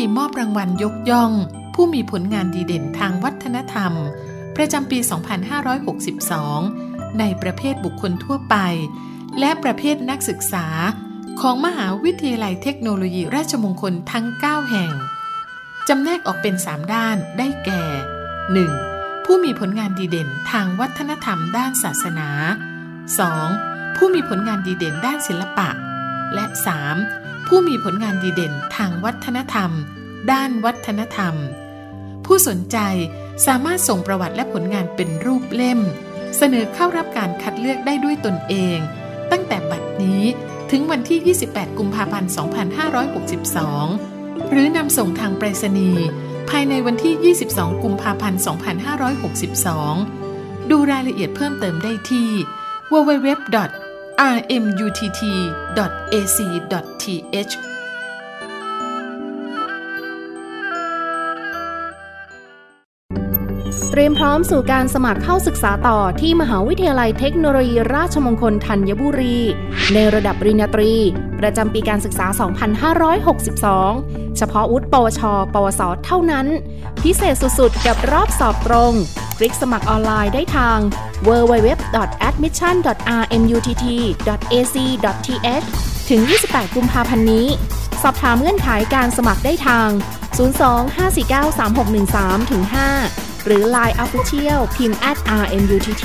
ธีมอบรางวัลยกย่อง ผู้มีผลงานดีเด่นทางวัฒนธรรม ประจำปี 2562 ในประเภทบุคคลทั่วไป และประเภทนักศึกษา ของมหาวิทยาลัยเทคโนโลยีราชมงคลทั้ง 9 แห่ง จำแนกออกเป็น 3 ด้านได้แก่ 1. ผู้มีผลงานดีเด่นทางวัฒนธรรมด้านศาสนา 2. ผู้มีผลงานดีเด่นด้านศิลปะ และ 3. ผู้มีผลงานดีเด่นทางวัฒนธรรม ด้านวัฒนธรรม ผู้สนใจสามารถส่งประวัติและผลงานเป็นรูปเล่ม เสนอเข้ารับการคัดเลือกได้ด้วยตนเอง ตั้งแต่บัดนี้ถึงวันที่ 28 กุมภาพันธ์ 2562 หรือนำส่งทางไปรษณีย์ภายในวันที่ 22 กุมภาพันธ์ 2562 ดูรายละเอียดเพิ่มเติมได้ที่ www rmutt.ac.th เตรียมพร้อมสู่การสมัครเข้าศึกษาต่อที่มหาวิทยาลัยเทคโนโลยีราชมงคลธัญบุรี ในระดับปริญญาตรี ประจำปีการศึกษา 2562 เฉพาะวุฒิปวช ปวส เท่านั้น พิเศษสุดๆ กับรอบสอบตรง คลิกสมัครออนไลน์ได้ทาง www.admission.rmutt.ac.th ถึง 28 กุมภาพันธ์นี้ สอบถามเงื่อนไขการสมัครได้ทาง 025493613-5 หรือ Line Official พิมพ์ rmutt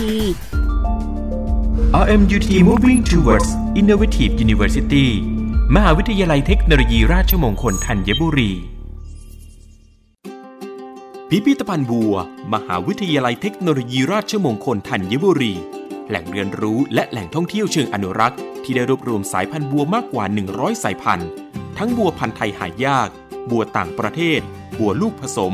RMUT Moving Towards Innovative University มหาวิทยาลัยเทคโนโลยีราชมงคลธัญบุรี พิพิธภัณฑ์บัว มหาวิทยาลัยเทคโนโลยีราชมงคลธัญบุรี แหล่งเรียนรู้และแหล่งท่องเที่ยวเชิงอนุรักษ์ ที่ได้รวบรวมสายพันธุ์บัวมากกว่า 100 สายพันธุ์ ทั้งบัวพันธุ์ไทยหายาก บัวต่างประเทศ บัวลูกผสม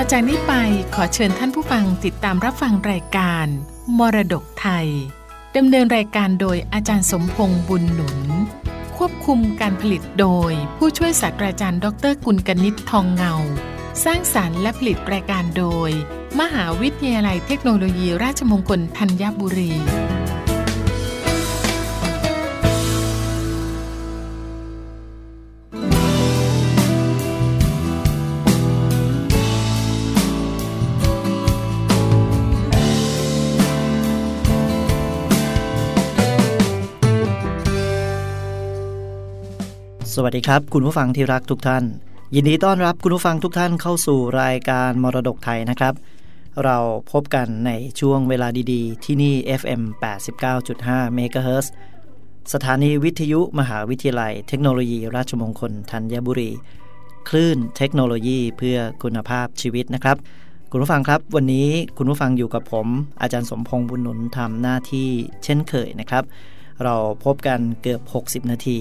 ต่อจากนี้ไปขอเชิญท่านผู้ฟังติดตามรับฟังรายการ มรดกไทยดำเนินรายการโดยอาจารย์สมพงษ์บุญหนุน ควบคุมการผลิตโดย ผู้ช่วยศาสตราจารย์ดรกุลกนิษฐ์ทองเงา สร้างสารรค์และผลิตรายการโดย มหาวิทยาลัยเทคโนโลยีราชมงคลธัญบุรี วัสดีครับ คุณผู้ฟังที่รักทุกท่าน ยินดีต้อนรับคุณผู้ฟังทุกท่านเข้าสู่รายการมรดกไทยนะครับ เราพบกันในช่วงเวลาดีๆ ที่นี่ FM 89.5 MHz สถานีวิทยุมหาวิทยาลัยเทคโนโลยีราชมงคลธัญบุรี คลื่นเทคโนโลยีเพื่อคุณภาพชีวิตนะครับ คุณผู้ฟังครับ วันนี้คุณผู้ฟังอยู่กับผม อาจารย์สมพงษ์บุญหนุนทำหน้าที่เช่นเคยนะครับ เราพบกันเกือบ 60 นาที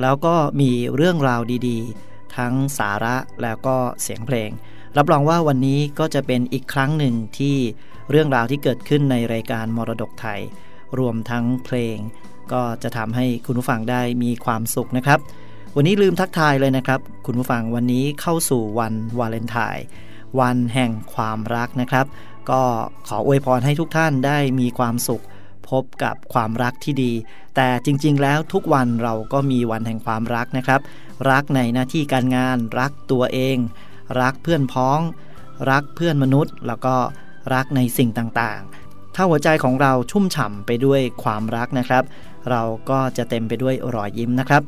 แล้วก็มีเรื่องราวดีๆ ทั้งสาระแล้วก็เสียงเพลง รับรองว่าวันนี้ก็จะเป็นอีกครั้งหนึ่งที่เรื่องราวที่เกิดขึ้นในรายการมรดกไทย รวมทั้งเพลง ก็จะทำให้คุณผู้ฟังได้มีความสุขนะครับ วันนี้ลืมทักทายเลยนะครับ คุณผู้ฟังวันนี้เข้าสู่วันวาเลนไทน์วันแห่งความรักนะครับ ก็ขออวยพรให้ทุกท่านได้มีความสุข พบกับความรักที่ดี แต่จริงๆ แล้วทุกวันเราก็มีวันแห่งความรักนะครับ รักในหน้าที่การงาน รักตัวเอง รักเพื่อนพ้อง รักเพื่อนมนุษย์ แล้วก็รักในสิ่งต่างๆ ถ้าหัวใจของเราชุ่มฉ่ำไปด้วยความรักนะครับ เราก็จะเต็มไปด้วยรอยยิ้มนะครับ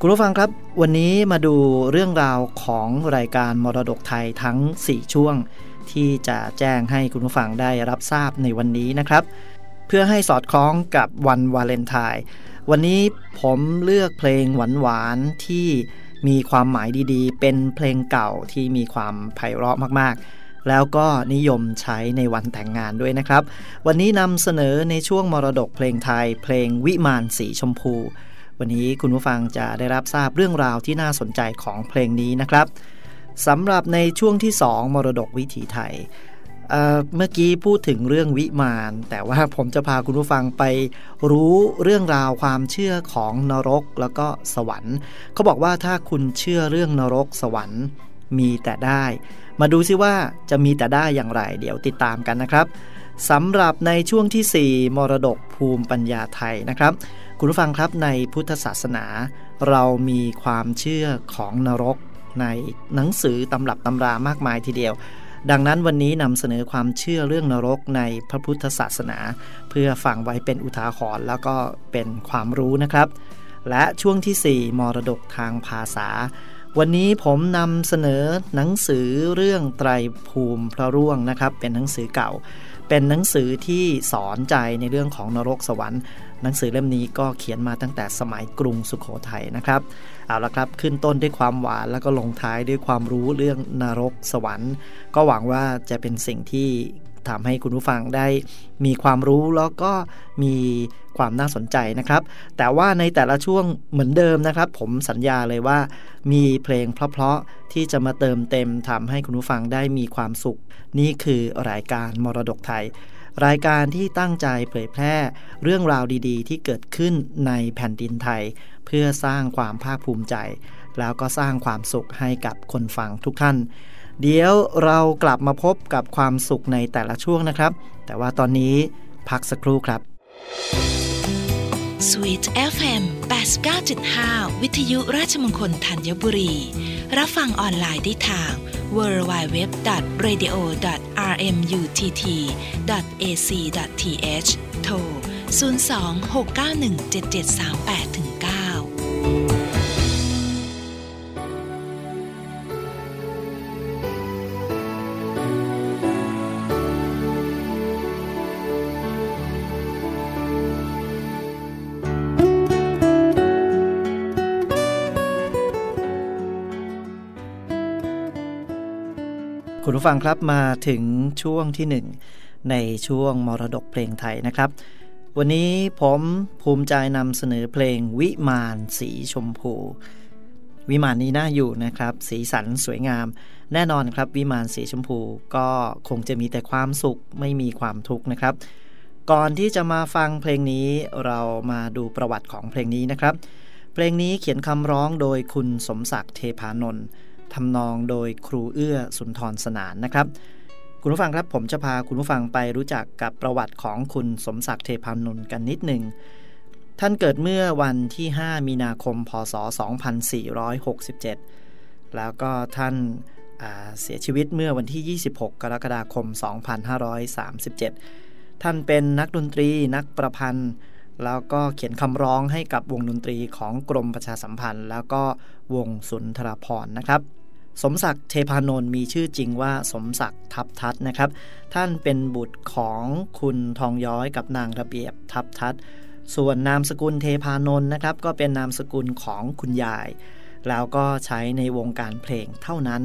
คุณผู้ฟังครับวันนี้มาดูเรื่องราวของรายการมรดกไทยทั้ง 4 ช่วง ที่จะแจ้งให้คุณผู้ฟังได้รับทราบในวันนี้นะครับ เพื่อให้สอดคล้องกับวันวาเลนไทน์วันนี้ผมเลือกเพลงหวานๆที่มีความหมายดีๆ เป็นเพลงเก่าที่มีความไพเราะมากๆ แล้วก็นิยมใช้ในวันแต่งงานด้วยนะครับ วันนี้นำเสนอในช่วงมรดกเพลงไทย เพลงวิมานสีชมพู วันนี้คุณผู้ฟังจะได้รับทราบเรื่องราวที่น่าสนใจของเพลงนี้นะครับสำหรับในช่วงที่ 2 มรดกวิถีไทย เมื่อกี้พูดถึงเรื่องวิมาน แต่ว่าผมจะพาคุณผู้ฟังไปรู้เรื่องราวความเชื่อของนรกแล้วก็สวรรค์เขาบอกว่าถ้าคุณเชื่อเรื่องนรกสวรรค์มีแต่ได้ มาดูซิว่าจะมีแต่ได้อย่างไร เดี๋ยวติดตามกันนะครับสำหรับในช่วงที่ 4 มรดกภูมิปัญญาไทยนะครับ คุณผู้ฟังครับในพุทธศาสนา เรามีความเชื่อของนรกในหนังสือตำรับตำรามากมายทีเดียว ดังนั้นวันนี้นำเสนอความเชื่อเรื่องนรกในพระพุทธศาสนา เพื่อฟังไว้เป็นอุทาหรณ์แล้วก็เป็นความรู้นะครับ และช่วงที่ 4 มรดกทางภาษา วันนี้ผมนำเสนอหนังสือเรื่องไตรภูมิพระร่วงนะครับ เป็นหนังสือเก่า เป็นหนังสือที่สอนใจในเรื่องของนรกสวรรค์ หนังสือเล่มนี้ก็เขียนมาตั้งแต่สมัยกรุงสุขโขทัยนะครับ เอาละครับ ขึ้นต้นด้วยความหวานแล้วก็ลงท้ายด้วยความรู้เรื่องนรกสวรรค์ ก็หวังว่าจะเป็นสิ่งที่ทำให้คุณผู้ฟังได้มีความรู้แล้วก็มีความน่าสนใจนะครับ แต่ว่าในแต่ละช่วงเหมือนเดิมนะครับ ผมสัญญาเลยว่า มีเพลงเพราะๆที่จะมาเติมเต็มทำให้คุณผู้ฟังได้มีความสุข นี่คือรายการมรดกไทย รายการที่ตั้งใจเผยแพร่ เรื่องราวดีๆ ที่เกิดขึ้นในแผ่นดินไทย เพื่อสร้างความภาคภูมิใจ แล้วก็สร้างความสุขให้กับคนฟังทุกท่าน เดี๋ยวเรากลับมาพบกับความสุขในแต่ละช่วงนะครับ แต่ว่าตอนนี้พักสักครู่ครับ Sweet FM 89.5 วิทยุราชมงคลธัญบุรี รับฟังออนไลน์ได้ทาง www.radio.rmutt.ac.th โทร 02-691-7738-9 คุณผู้ฟังครับมาถึงช่วงที่ 1 ในช่วงมรดกเพลงไทยนะครับ วันนี้ผมภูมิใจนำเสนอเพลงวิมานสีชมพู วิมานนี้น่าอยู่นะครับ สีสันสวยงาม แน่นอนครับ วิมานสีชมพูก็คงจะมีแต่ความสุขไม่มีความทุกข์นะครับ ก่อนที่จะมาฟังเพลงนี้เรามาดูประวัติของเพลงนี้นะครับ เพลงนี้เขียนคำร้องโดยคุณสมศักดิ์เทพานนท์ ทำนองโดยครูเอื้อสุนทรสนานนะครับ คุณผู้ฟังครับผมจะพาคุณผู้ฟังไปรู้จักกับประวัติของคุณสมศักดิ์เทพานนท์กันนิดหนึ่งท่านเกิดเมื่อวันที่ 5 มีนาคม พศ 2467 แล้วก็ท่านเสียชีวิตเมื่อวันที่ 26 กรกฎาคม 2537 ท่านเป็นนักดนตรีนักประพันธ์ แล้วก็เขียนคำร้องให้กับวงดนตรีของกรมประชาสัมพันธ์ แล้วก็วงสุนทรพรนะครับ สมศักดิ์เทพานนท์มีชื่อจริงว่าสมศักดิ์ทับทัศนะครับ ท่านเป็นบุตรของคุณทองย้อยกับนางระเบียบทับทัศส่วนนามสกุลเทพานนท์นะครับ ก็เป็นนามสกุลของคุณยาย แล้วก็ใช้ในวงการเพลงเท่านั้น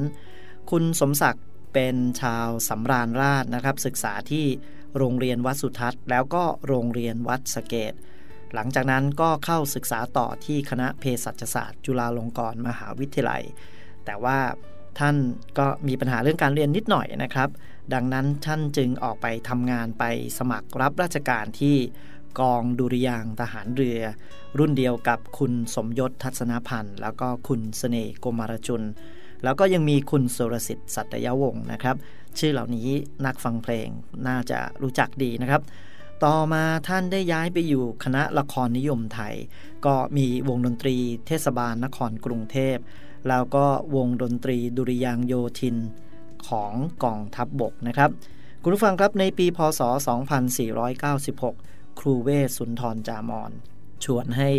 คุณสมศักดิ์เป็นชาวสำราญราชนะครับ ศึกษาที่โรงเรียนวัดสุทัศน์ แล้วก็โรงเรียนวัดสเกตหลังจากนั้นก็เข้าศึกษาต่อที่คณะเภสัชศาสตร์ จุฬาลงกรณ์มหาวิทยาลัย แต่ว่าท่านก็มีปัญหาเรื่องการเรียนนิดหน่อยนะครับ ดังนั้นท่านจึงออกไปทำงานไปสมัครรับราชการที่กองดุริยางทหารเรือ รุ่นเดียวกับคุณสมยศทัศนพันธ์ แล้วก็คุณสเสน่ห์โกมารจุลแล้วก็ยังมีคุณสุรสิทธิ์สัตยวงศ์นะครับ ชื่อเหล่านี้นักฟังเพลงน่าจะรู้จักดีนะครับ ต่อมาท่านได้ย้ายไปอยู่คณะละครนิยมไทย ก็มีวงดนตรีเทศบาลนครกรุงเทพ แล้วก็วงดนตรีดุริยางโยธินของกองทัพบบกนะครับ คุณผู้ฟังครับในปีพศ 2496 ครูเวศสุนทรจามอนชวนให้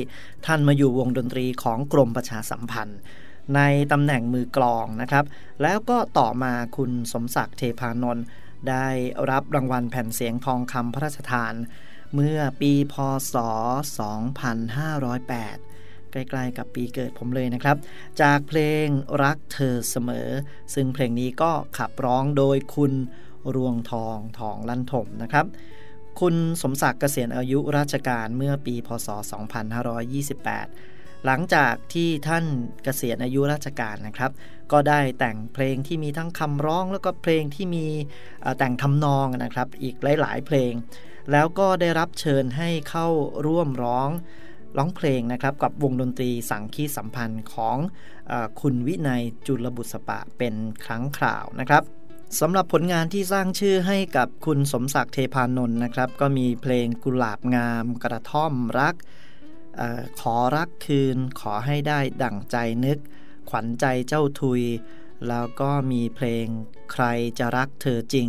ท่านมาอยู่วงดนตรีของกรมประชาสัมพันธ์ ในตำแหน่งมือกลองนะครับ แล้วก็ต่อมาคุณสมศักดิ์เทพานนท์ได้รับรางวัลแผ่นเสียงทองคำพระราชทาน เมื่อปีพศ 2508 ใกล้ๆกับปีเกิดผมเลยนะครับ จากเพลงรักเธอเสมอ ซึ่งเพลงนี้ก็ขับร้องโดยคุณรวงทองทองลั่นถมนะครับคุณสมศักดิ์เกษียณอายุราชการเมื่อปี พศ 2528 หลังจากที่ท่านเกษียณอายุราชการนะครับ ก็ได้แต่งเพลงที่มีทั้งคำร้อง แล้วก็เพลงที่มีแต่งทำนองนะครับ อีกหลาย ๆ เพลง แล้วก็ได้รับเชิญให้เข้าร่วมร้อง ร้องเพลงนะครับกับวงดนตรีสังคีสัมพันธ์ของอคุณวินัยจุลบุษปะเป็นครั้งคราวนะครับสำหรับผลงานที่สร้างชื่อให้กับคุณสมศักดิ์เทพานนท์นะครับ ก็มีเพลงกุหลาบงาม กระท่อมรักออขอรักคืน ขอให้ได้ดั่งใจนึก ขวัญใจเจ้าทุย แล้วก็มีเพลงใครจะรักเธอจริง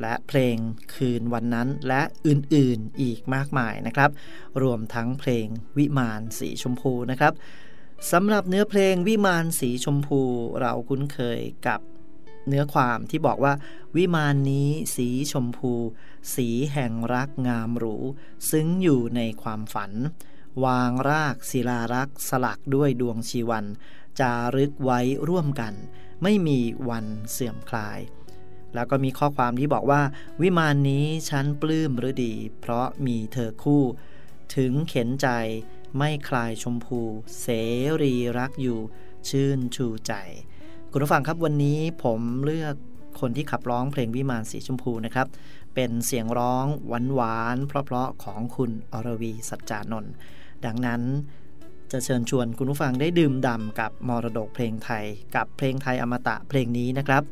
และเพลงคืนวันนั้นและอื่นๆอีกมากมายนะครับ รวมทั้งเพลงวิมานสีชมพูนะครับสำหรับเนื้อเพลงวิมานสีชมพูเราคุ้นเคยกับเนื้อความที่บอกว่า วิมานนี้สีชมพู สีแห่งรักงามหรู ซึ้งอยู่ในความฝัน วางรากศิลารักสลักด้วยดวงชีวัน จารึกไว้ร่วมกัน ไม่มีวันเสื่อมคลาย แล้วก็มีข้อความที่บอกว่า วิมานนี้ฉันปลื้มหรือดี เพราะมีเธอคู่ ถึงเข็นใจไม่คลายชมพู เสรีรักอยู่ ชื่นชูใจ คุณผู้ฟังครับวันนี้ผมเลือกคนที่ขับร้องเพลงวิมานสีชมพูนะครับ เป็นเสียงร้องหวานหวานเพราะๆของคุณอรวีสัจจานนท์ดังนั้นจะเชิญชวนคุณผู้ฟังได้ดื่มด่ำกับมรดกเพลงไทย กับเพลงไทยอมตะเพลงนี้นะครับ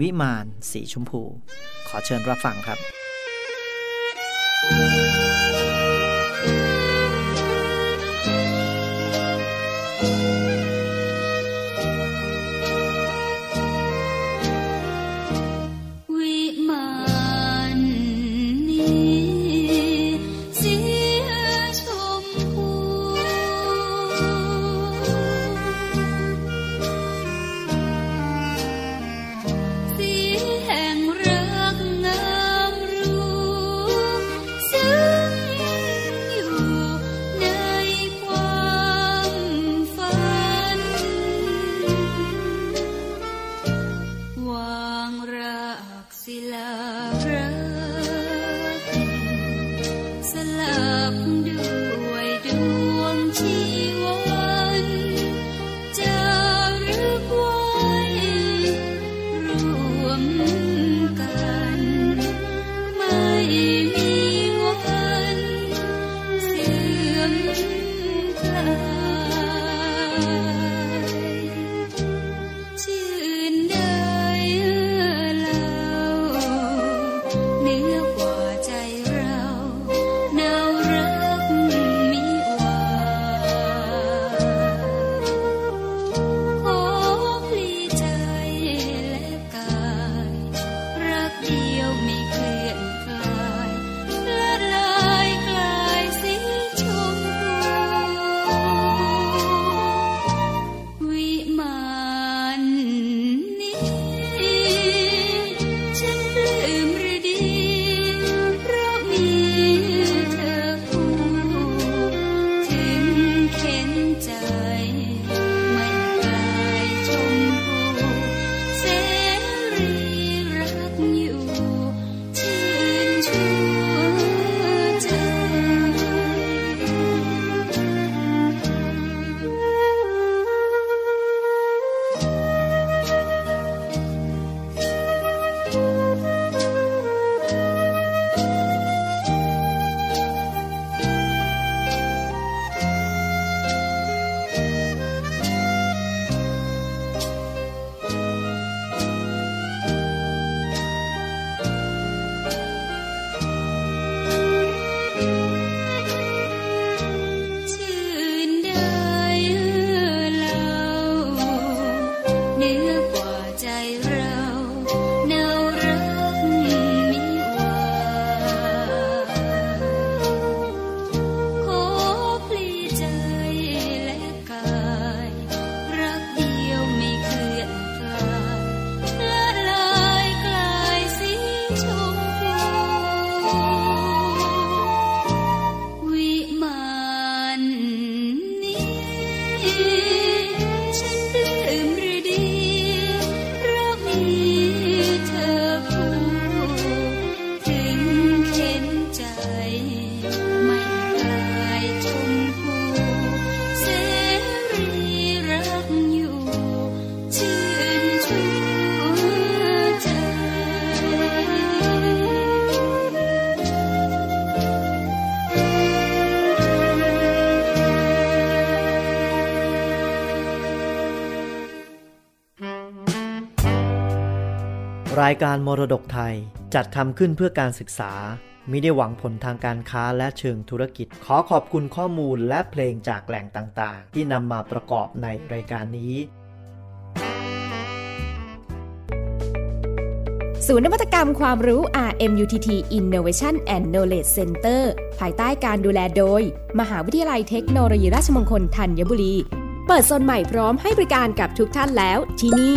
วิมานสีชมพู ขอเชิญรับฟังครับายการมรดกไทย จัดทำขึ้นเพื่อการศึกษาไม่ได้หวังผลทางการค้าและเชิงธุรกิจ ขอขอบคุณข้อมูลและเพลงจากแหล่งต่างๆ ที่นำมาประกอบในรายการนี้ ศูนย์นวัตกรรมความรู้ RMUTT Innovation and Knowledge Center ภายใต้การดูแลโดย มหาวิทยาลัยเทคโนโลยีราชมงคลธัญบุรี เปิดโซนใหม่พร้อมให้บริการกับทุกท่านแล้วที่นี่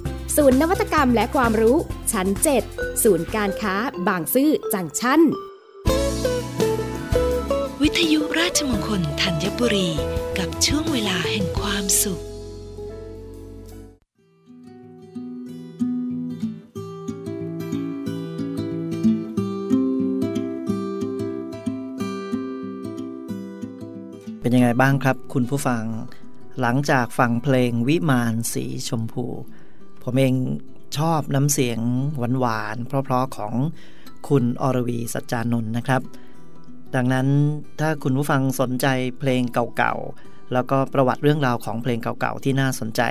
ศูนย์นวัตกรรมและความรู้ ชั้น 7 ศูนย์การค้า บางซื่อจังชั้น วิทยุราชมงคลธัญบุรี กับช่วงเวลาแห่งความสุขเป็นยังไงบ้างครับคุณผู้ฟัง หลังจากฟังเพลงวิมานสีชมพู ผมเองชอบน้ำเสียงหวานๆเพราะๆของคุณอรวีสัจจานนท์นะครับ ดังนั้นถ้าคุณผู้ฟังสนใจเพลงเก่าๆ แล้วก็ประวัติเรื่องราวของเพลงเก่าๆ ที่น่าสนใจ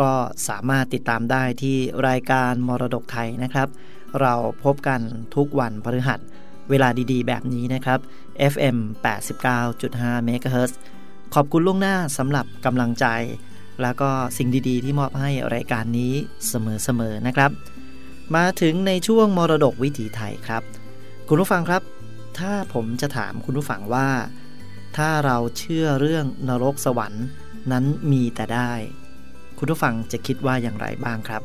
ก็สามารถติดตามได้ที่รายการมรดกไทยนะครับ เราพบกันทุกวันพฤหัสเวลาดีๆ แบบนี้นะครับ FM 89.5 MHz ขอบคุณล่วงหน้าสำหรับกำลังใจ แล้วก็สิ่งดีๆ ที่มอบให้รายการนี้เสมอๆนะครับ มาถึงในช่วงมรดกวิถีไทยครับ คุณผู้ฟังครับ ถ้าผมจะถามคุณผู้ฟังว่า ถ้าเราเชื่อเรื่องนรกสวรรค์นั้นมีแต่ได้ คุณผู้ฟังจะคิดว่าอย่างไรบ้างครับ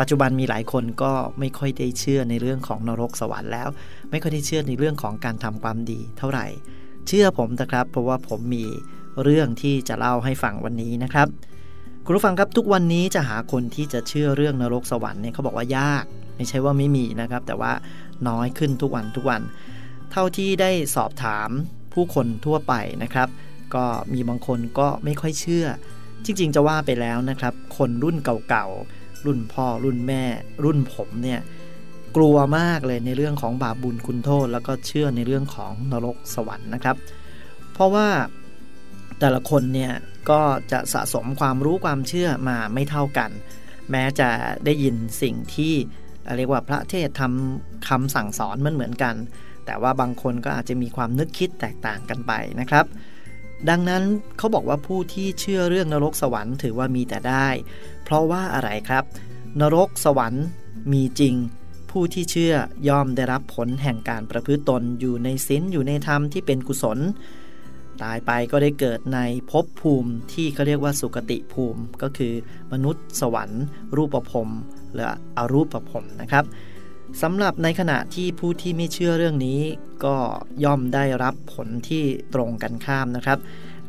ปัจจุบันมีหลายคนก็ไม่ค่อยได้เชื่อในเรื่องของนรกสวรรค์แล้ว ไม่ค่อยได้เชื่อในเรื่องของการทำความดีเท่าไหร่ เชื่อผมนะครับ เพราะว่าผมมีเรื่องที่จะเล่าให้ฟังวันนี้นะครับ คุณผู้ฟังครับทุกวันนี้จะหาคนที่จะเชื่อเรื่องนรกสวรรค์เนี่ยเขาบอกว่ายาก ไม่ใช่ว่าไม่มีนะครับ แต่ว่าน้อยขึ้นทุกวันทุกวัน เท่าที่ได้สอบถามผู้คนทั่วไปนะครับ ก็มีบางคนก็ไม่ค่อยเชื่อ จริงๆ จะว่าไปแล้วนะครับ คนรุ่นเก่าๆ รุ่นพ่อรุ่นแม่ รุ่นผมเนี่ยกลัวมากเลยในเรื่องของบาปบุญคุณโทษ แล้วก็เชื่อในเรื่องของนรกสวรรค์นะครับ เพราะว่า แต่ละคนเนี่ยก็จะสะสมความรู้ความเชื่อมาไม่เท่ากัน แม้จะได้ยินสิ่งที่เรียกว่าพระเทศทำคำสั่งสอนมันเหมือนกัน แต่ว่าบางคนก็อาจจะมีความนึกคิดแตกต่างกันไปนะครับ ดังนั้นเขาบอกว่าผู้ที่เชื่อเรื่องนรกสวรรค์ถือว่ามีแต่ได้ เพราะว่าอะไรครับ นรกสวรรค์มีจริง ผู้ที่เชื่อย่อมได้รับผลแห่งการประพฤติตนอยู่ในศีลอยู่ในธรรมที่เป็นกุศล ตายไปก็ได้เกิดในภพภูมิที่เขาเรียกว่าสุคติภูมิ ก็คือมนุษย์สวรรค์ รูปภพหรืออรูปภพนะครับสำหรับในขณะที่ผู้ที่ไม่เชื่อเรื่องนี้ ก็ย่อมได้รับผลที่ตรงกันข้ามนะครับ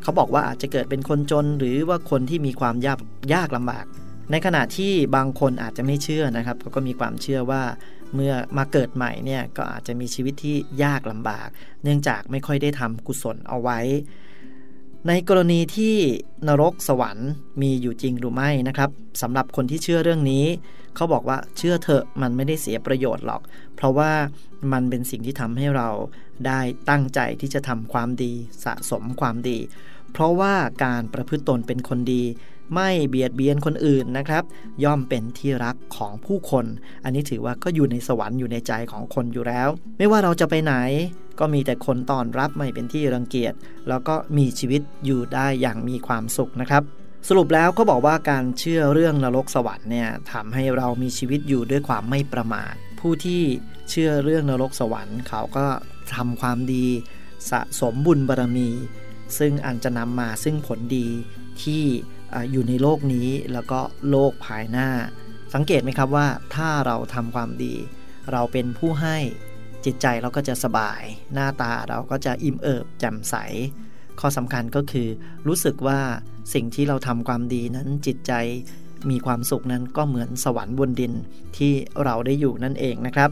เขาบอกว่าอาจจะเกิดเป็นคนจนหรือว่าคนที่มีความยากยากลำบาก ในขณะที่บางคนอาจจะไม่เชื่อนะครับเขาก็มีความเชื่อว่า เมื่อมาเกิดใหม่เนี่ยก็อาจจะมีชีวิตที่ยากลำบาก เนื่องจากไม่ค่อยได้ทำกุศลเอาไว้ ในกรณีที่นรกสวรรค์มีอยู่จริงหรือไม่นะครับสำหรับคนที่เชื่อเรื่องนี้ เขาบอกว่าเชื่อเถอะมันไม่ได้เสียประโยชน์หรอก เพราะว่ามันเป็นสิ่งที่ทำให้เราได้ตั้งใจที่จะทำความดีสะสมความดี เพราะว่าการประพฤติตนเป็นคนดี ไม่เบียดเบียนคนอื่นนะครับ ย่อมเป็นที่รักของผู้คน อันนี้ถือว่าก็อยู่ในสวรรค์อยู่ในใจของคนอยู่แล้ว ไม่ว่าเราจะไปไหน ก็มีแต่คนต้อนรับไม่เป็นที่รังเกียจ แล้วก็มีชีวิตอยู่ได้อย่างมีความสุขนะครับสรุปแล้วก็บอกว่าการเชื่อเรื่องนรกสวรรค์เนี่ยทำให้เรามีชีวิตอยู่ด้วยความไม่ประมาท ผู้ที่เชื่อเรื่องนรกสวรรค์เขาก็ทำความดีสะสมบุญบารรมี ซึ่งอันจะนำมาซึ่งผลดีที่ อยู่ในโลกนี้แล้วก็โลกภายหน้า สังเกตไหมครับว่าถ้าเราทำความดี เราเป็นผู้ให้จิตใจเราก็จะสบาย หน้าตาเราก็จะอิ่มเอิบแจ่มใส ข้อสำคัญก็คือรู้สึกว่าสิ่งที่เราทำความดีนั้นจิตใจมีความสุขนั้นก็เหมือนสวรรค์บนดินที่เราได้อยู่นั่นเองนะครับ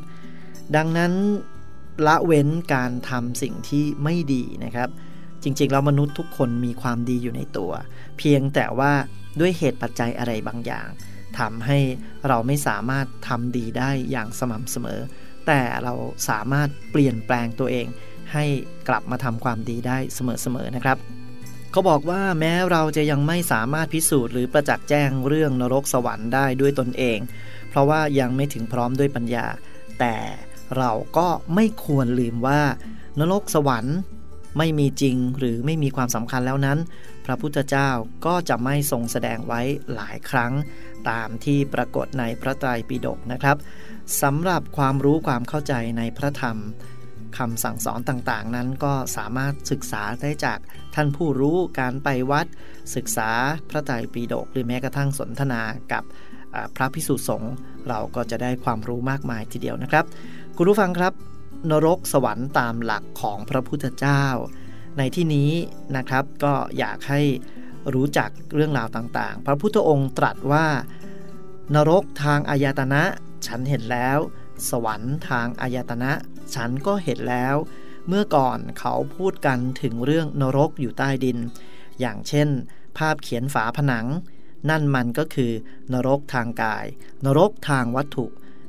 ดังนั้นละเว้นการทำสิ่งที่ไม่ดีนะครับ จริงๆแล้วมนุษย์ทุกคนมีความดีอยู่ในตัว เพียงแต่ว่าด้วยเหตุปัจจัยอะไรบางอย่างทำให้เราไม่สามารถทำดีได้อย่างสม่ำเสมอ แต่เราสามารถเปลี่ยนแปลงตัวเอง ให้กลับมาทำความดีได้เสมอๆนะครับเขาบอกว่าแม้เราจะยังไม่สามารถพิสูจน์หรือประจักษ์แจ้งเรื่องนรกสวรรค์ได้ด้วยตนเอง เพราะว่ายังไม่ถึงพร้อมด้วยปัญญา แต่เราก็ไม่ควรลืมว่านรกสวรรค์ ไม่มีจริงหรือไม่มีความสำคัญแล้วนั้น พระพุทธเจ้าก็จะไม่ทรงแสดงไว้หลายครั้ง ตามที่ปรากฏในพระไตรปิฎกนะครับสำหรับความรู้ความเข้าใจในพระธรรมคำสั่งสอนต่างๆ นั้นก็สามารถศึกษาได้จากท่านผู้รู้การไปวัด ศึกษาพระไตรปิฎกหรือแม้กระทั่งสนทนากับพระพิสุสงฆ์เราก็จะได้ความรู้มากมายทีเดียวนะครับ คุณผู้ฟังครับ นรกสวรรค์ตามหลักของพระพุทธเจ้า ในที่นี้นะครับก็อยากให้รู้จักเรื่องราวต่างๆ พระพุทธองค์ตรัสว่า นรกทางอายตนะฉันเห็นแล้ว สวรรค์ทางอายตนะ ฉันก็เห็นแล้ว เมื่อก่อนเขาพูดกันถึงเรื่องนรกอยู่ใต้ดิน อย่างเช่น ภาพเขียนฝาผนัง นั่นมันก็คือนรกทางกาย นรกทางวัตถุ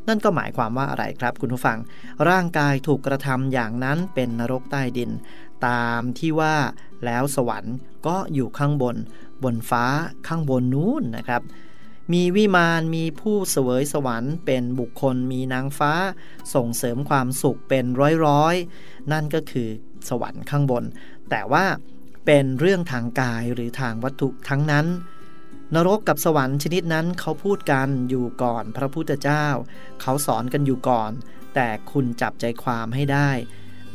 นั่นก็หมายความว่าอะไรครับคุณผู้ฟัง ร่างกายถูกกระทำอย่างนั้นเป็นนรกใต้ดิน ตามที่ว่าแล้วสวรรค์ก็อยู่ข้างบน บนฟ้าข้างบนนู้นนะครับ มีวิมานมีผู้เสวยสวรรค์ เป็นบุคคลมีนางฟ้า ส่งเสริมความสุขเป็นร้อยๆ นั่นก็คือสวรรค์ข้างบน แต่ว่าเป็นเรื่องทางกายหรือทางวัตถุทั้งนั้น นรกกับสวรรค์ชนิดนั้นเขาพูดกันอยู่ก่อนพระพุทธเจ้า เขาสอนกันอยู่ก่อน แต่คุณจับใจความให้ได้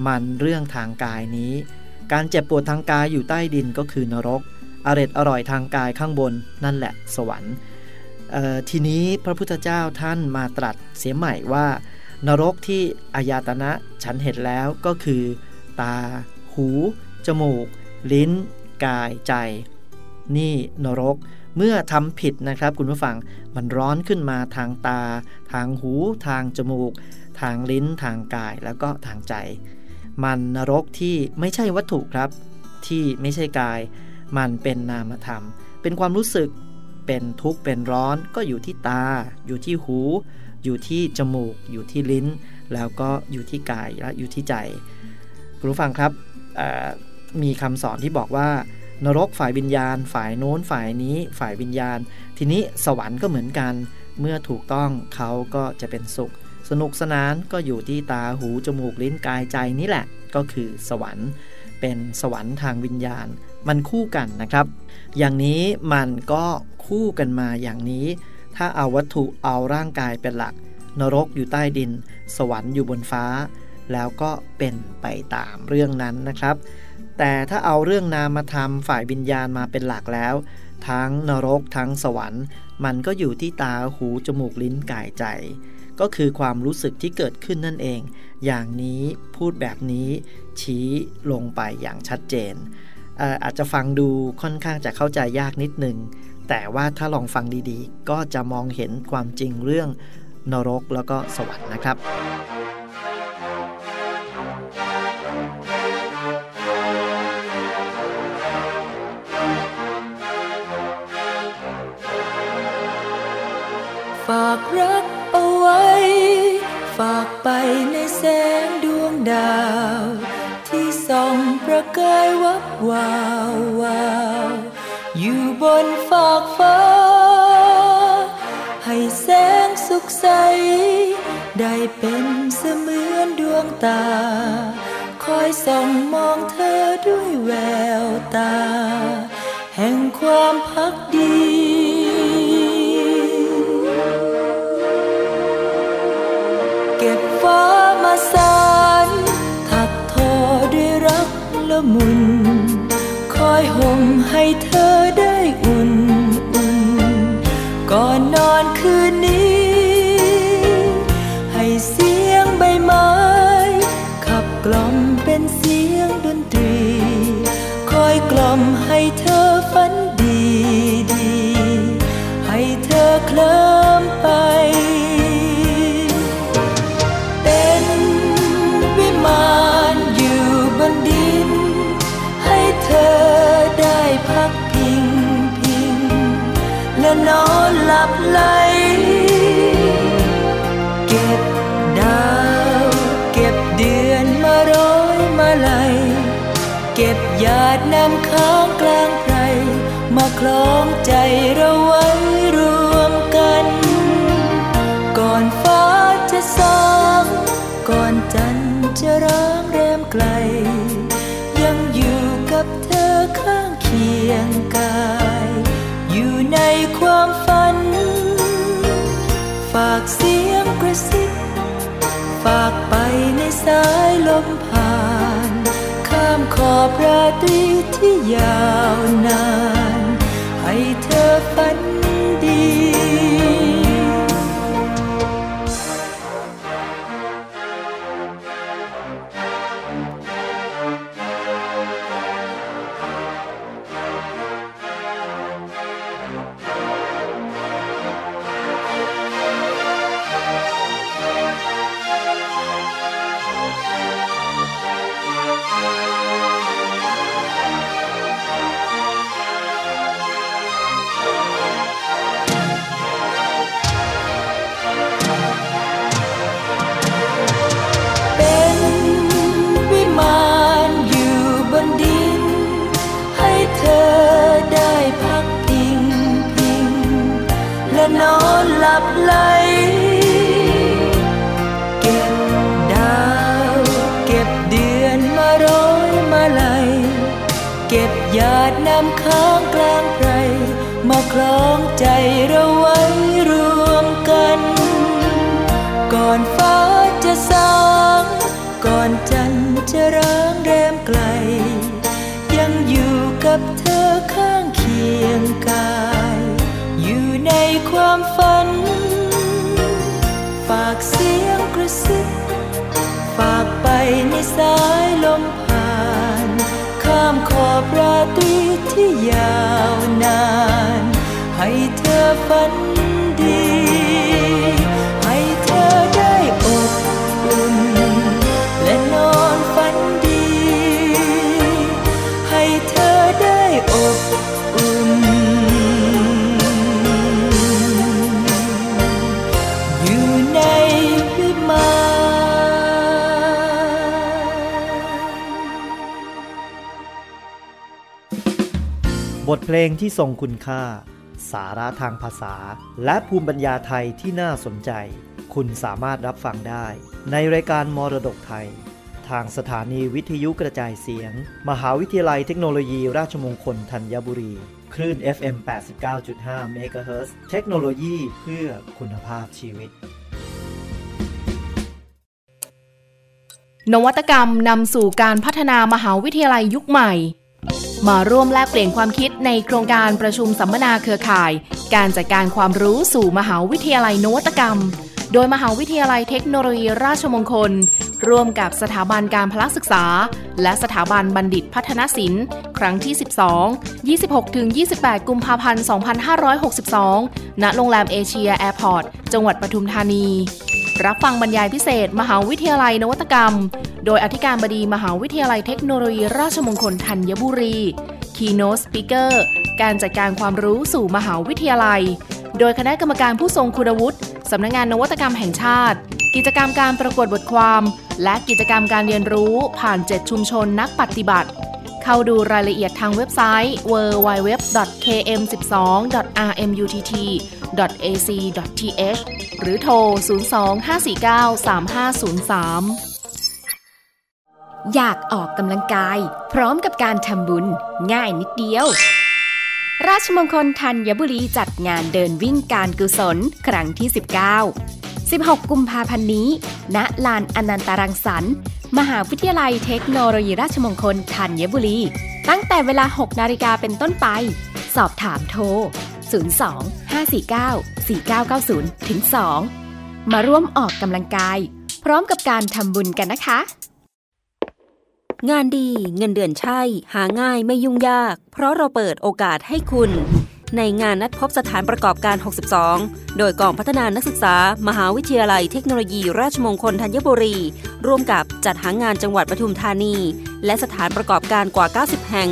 มันเรื่องทางกายนี้ การเจ็บปวดทางกายอยู่ใต้ดินก็คือนรกอร็ดอร่อยทางกายข้างบนนั่นแหละสวรรค์ทีนี้พระพุทธเจ้าท่านมาตรัสเสียใหม่ว่า นรกที่อายตนะฉันเห็นแล้วก็คือ ตา หู จมูก ลิ้น กายใจ นี่นรก เมื่อทำผิดนะครับคุณผู้ฟังมันร้อนขึ้นมาทางตา ทางหู ทางจมูก ทางลิ้น ทางกาย แล้วก็ทางใจ มันนรกที่ไม่ใช่วัตถุครับ ที่ไม่ใช่กาย มันเป็นนามธรรม เป็นความรู้สึก เป็นทุกข์เป็นร้อนก็อยู่ที่ตา อยู่ที่หู อยู่ที่จมูก อยู่ที่ลิ้น แล้วก็อยู่ที่กายและอยู่ที่ใจ คุณผู้ฟังครับมีคำสอนที่บอกว่า นรกฝ่ายวิญญาณ ฝ่ายโน้นฝ่ายนี้ฝ่ายวิญญาณ ทีนี้สวรรค์ก็เหมือนกัน เมื่อถูกต้องเขาก็จะเป็นสุข สนุกสนานก็อยู่ที่ตาหูจมูกลิ้นกายใจนี่แหละ ก็คือสวรรค์ เป็นสวรรค์ทางวิญญาณ มันคู่กันนะครับ อย่างนี้มันก็คู่กันมาอย่างนี้ ถ้าเอาวัตถุเอาร่างกายเป็นหลัก นรกอยู่ใต้ดิน สวรรค์อยู่บนฟ้า แล้วก็เป็นไปตามเรื่องนั้นนะครับ แต่ถ้าเอาเรื่องนามธรรมฝ่ายวิญญาณมาเป็นหลักแล้ว ทั้งนรกทั้งสวรรค์ มันก็อยู่ที่ตาหูจมูกลิ้นกายใจ ก็คือความรู้สึกที่เกิดขึ้นนั่นเอง อย่างนี้พูดแบบนี้ ชี้ลงไปอย่างชัดเจนอาจจะฟังดูค่อนข้างจะเข้าใจยากนิดนึง แต่ว่าถ้าลองฟังดีๆ ก็จะมองเห็นความจริงเรื่องนรกแล้วก็สวรรค์นะครับากรักเอาไว้ ฝากไปในแสงดวงดาว ที่ส่องประกายวับวาววาวอยู่บนฟากฟ้า ให้แสงสุขใส ได้เป็นเสมือนดวงตา คอยส่องมองเธอด้วยแววตา แห่งความพักดี สารถักทอด้วยรักละมุน คอยห่มให้เธอ เก็บดาว เก็บเดือนมาร้อยมาลัย เก็บหยาดน้ำค้างกลางไพรมาคล้องใจเราไว้รวมกัน ก่อนฟ้าจะสางก่อนจันทร์จะร้างแรมไกล ยังอยู่กับเธอข้างเคียงกาย อยู่ในความ ฝากเสียงกระซิบฝากไปในสายลมผ่าน ข้ามขอบราตรีที่ยาวนาน ให้เธอฝัน ในสายลมผ่าน ข้ามขอบราตรีที่ยาวนาน ให้เธอฝัน ลงที่ทรงคุณค่า สาระทางภาษา และภูมิปัญญาไทยที่น่าสนใจ คุณสามารถรับฟังได้ ในรายการมรดกไทย ทางสถานีวิทยุกระจายเสียง มหาวิทยาลัยเทคโนโลยีราชมงคลธัญบุรี คลื่น FM 89.5 MHz เทคโนโลยีเพื่อคุณภาพชีวิต นวัตกรรมนำสู่การพัฒนามหาวิทยาลัยยุคใหม่ มาร่วมแลกเปลี่ยนความคิดในโครงการประชุมสัมมนาเครือข่าย การจัดการความรู้สู่มหาวิทยาลัยนวัตกรรม โดยมหาวิทยาลัยเทคโนโลยีราชมงคล ร่วมกับสถาบันการพละศึกษา และสถาบันบัณฑิตพัฒนศิลป์ครั้งที่ 12 26-28 กุมภาพันธ์ 2562 ณ โรงแรมเอเชียแอร์พอร์ต จังหวัดปทุมธานี รับฟังบรรยายพิเศษ มหาวิทยาลัยนวัตกรรม โดยอธิการบดีมหาวิทยาลัยเทคโนโลยีราชมงคลธัญบุรี Keynote Speaker การจัดการความรู้สู่มหาวิทยาลัย โดยคณะกรรมการผู้ทรงคุณวุฒิสำนักงงานนวัตกรรมแห่งชาติ กิจกรรมการประกวดบทความ และกิจกรรมการเรียนรู้ผ่าน 7 ชุมชนนักปฏิบัติ เข้าดูรายละเอียดทางเว็บไซต์ www.km12.rmutt www.ac.th หรือโทร 025493503 อยากออกกำลังกาย พร้อมกับการทำบุญ ง่ายนิดเดียว ราชมงคลธัญบุรีจัดงานเดินวิ่งการกุศลครั้งที่ 19 16 กุมภาพันธ์นี้ ณ ลานอนันตรังสรรค์มหาวิทยาลัยเทคโนโลยีราชมงคลธัญบุรี ตั้งแต่เวลา 6 นาฬิกาเป็นต้นไป สอบถามโทร 02 549 4990ถึง2มาร่วมออกกำลังกาย พร้อมกับการทำบุญกันนะคะ งานดีเงินเดือนใช่ หาง่ายไม่ยุ่งยาก เพราะเราเปิดโอกาสให้คุณ ในงานนัดพบสถานประกอบการ 62 โดยกองพัฒนานักศึกษา มหาวิทยาลัยเทคโนโลยี ราชมงคลธัญบุรี ร่วมกับจัดหางานจังหวัดปทุมธานี และสถานประกอบการกว่า 90 แห่ง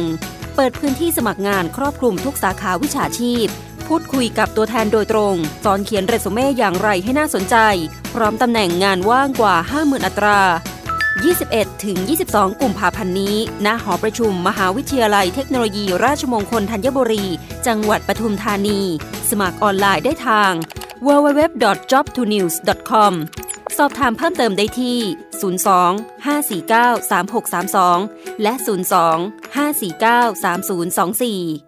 เปิดพื้นที่สมัครงานครอบคลุมทุกสาขาวิชาชีพ พูดคุยกับตัวแทนโดยตรง สอนเขียนเรซูเม่อย่างไรให้น่าสนใจ พร้อมตำแหน่งงานว่างกว่า 50,000 อัตรา 21 ถึง 22 กุมภาพันธ์นี้ ณ หอประชุมมหาวิทยาลัยเทคโนโลยีราชมงคลธัญบุรี จังหวัดปทุมธานี สมัครออนไลน์ได้ทาง www.jobtonews.com สอบถามเพิ่มเติมได้ที่ 02 549 3632 และ 02 549 3024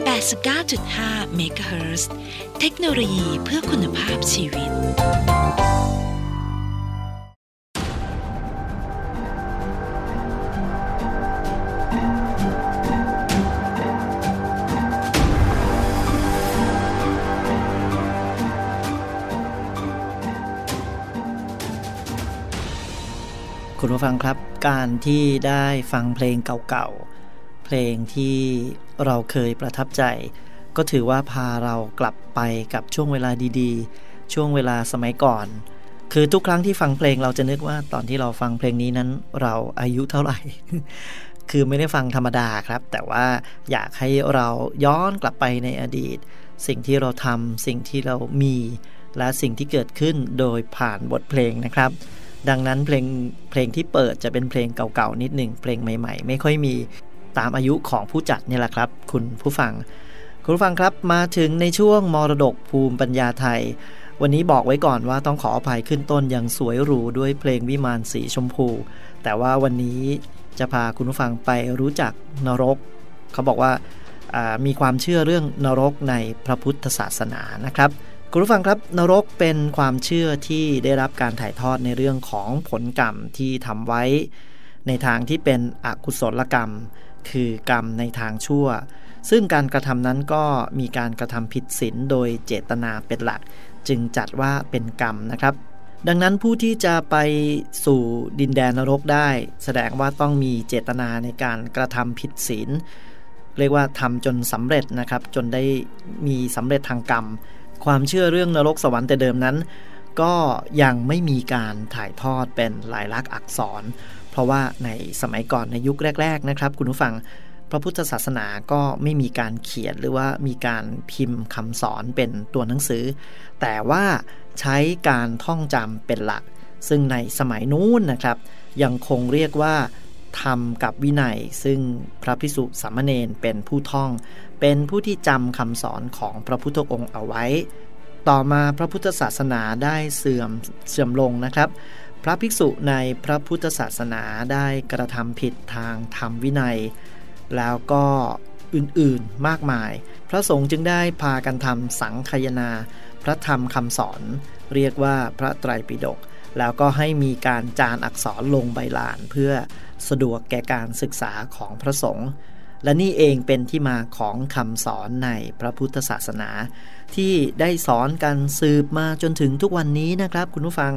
89.5 เมกะเฮิรตซ์เทคโนโลยีเพื่อคุณภาพชีวิต คุณผู้ฟังครับ การที่ได้ฟังเพลงเก่าๆ เพลงที่ เราเคยประทับใจ ก็ถือว่าพาเรากลับไปกับช่วงเวลาดีๆ ช่วงเวลาสมัยก่อน คือทุกครั้งที่ฟังเพลงเราจะนึกว่าตอนที่เราฟังเพลงนี้นั้นเราอายุเท่าไหร่ คือไม่ได้ฟังธรรมดาครับ แต่ว่าอยากให้เราย้อนกลับไปในอดีต สิ่งที่เราทำสิ่งที่เรามี และสิ่งที่เกิดขึ้นโดยผ่านบทเพลงนะครับดังนั้นเพลงเพลงที่เปิดจะเป็นเพลงเก่าๆนิดหนึ่งเพลงใหม่ ๆ ไม่ค่อยมี ตามอายุของผู้จัดนี่แหละครับ คุณผู้ฟัง คุณผู้ฟังครับมาถึงในช่วงมรดกภูมิปัญญาไทย วันนี้บอกไว้ก่อนว่าต้องขออภัยขึ้นต้นอยังสวยหรูด้วยเพลงวิมานสีชมพู แต่ว่าวันนี้จะพาคุณผู้ฟังไปรู้จักนรก เขาบอกว่ามีความเชื่อเรื่องนรกในพระพุทธศาสนานะครับคุณผู้ฟังครับนรกเป็นความเชื่อที่ได้รับการถ่ายทอดในเรื่องของผลกรรมที่ทำไว้ ในทางที่เป็นอกุศลกรรม คือกรรมในทางชั่ว ซึ่งการกระทำนั้นก็มีการกระทำผิดศีลโดยเจตนาเป็นหลัก จึงจัดว่าเป็นกรรมนะครับ ดังนั้นผู้ที่จะไปสู่ดินแดนนรกได้ แสดงว่าต้องมีเจตนาในการกระทำผิดศีลเรียกว่าทำจนสำเร็จนะครับ จนได้มีสำเร็จทางกรรม ความเชื่อเรื่องนรกสวรรค์แต่เดิมนั้น ก็ยังไม่มีการถ่ายทอดเป็นลายลักษณ์อักษร เพราะว่าในสมัยก่อนในยุคแรก ๆนะครับ คุณผู้ฟังพระพุทธศาสนาก็ไม่มีการเขียนหรือว่ามีการพิมพ์คำสอนเป็นตัวหนังสือ แต่ว่าใช้การท่องจำเป็นหลัก ซึ่งในสมัยนู้นนะครับ ยังคงเรียกว่าทำกับวินัย ซึ่งพระพิสุสามเณรเป็นผู้ท่อง เป็นผู้ที่จำคำสอนของพระพุทธองค์เอาไว้ ต่อมาพระพุทธศาสนาได้เสื่อมเสื่อมลงนะครับ พระภิกษุในพระพุทธศาสนาได้กระทำผิดทางธรรมวินัย แล้วก็อื่นๆมากมาย พระสงฆ์จึงได้พากันทำสังคยนา พระธรรมคำสอน เรียกว่าพระไตรปิฎกแล้วก็ให้มีการจานอักษรลงใบลานเพื่อสะดวกแก่การศึกษาของพระสงฆ์และนี่เองเป็นที่มาของคำสอนในพระพุทธศาสนา ที่ได้สอนกันสืบมาจนถึงทุกวันนี้นะครับ คุณผู้ฟัง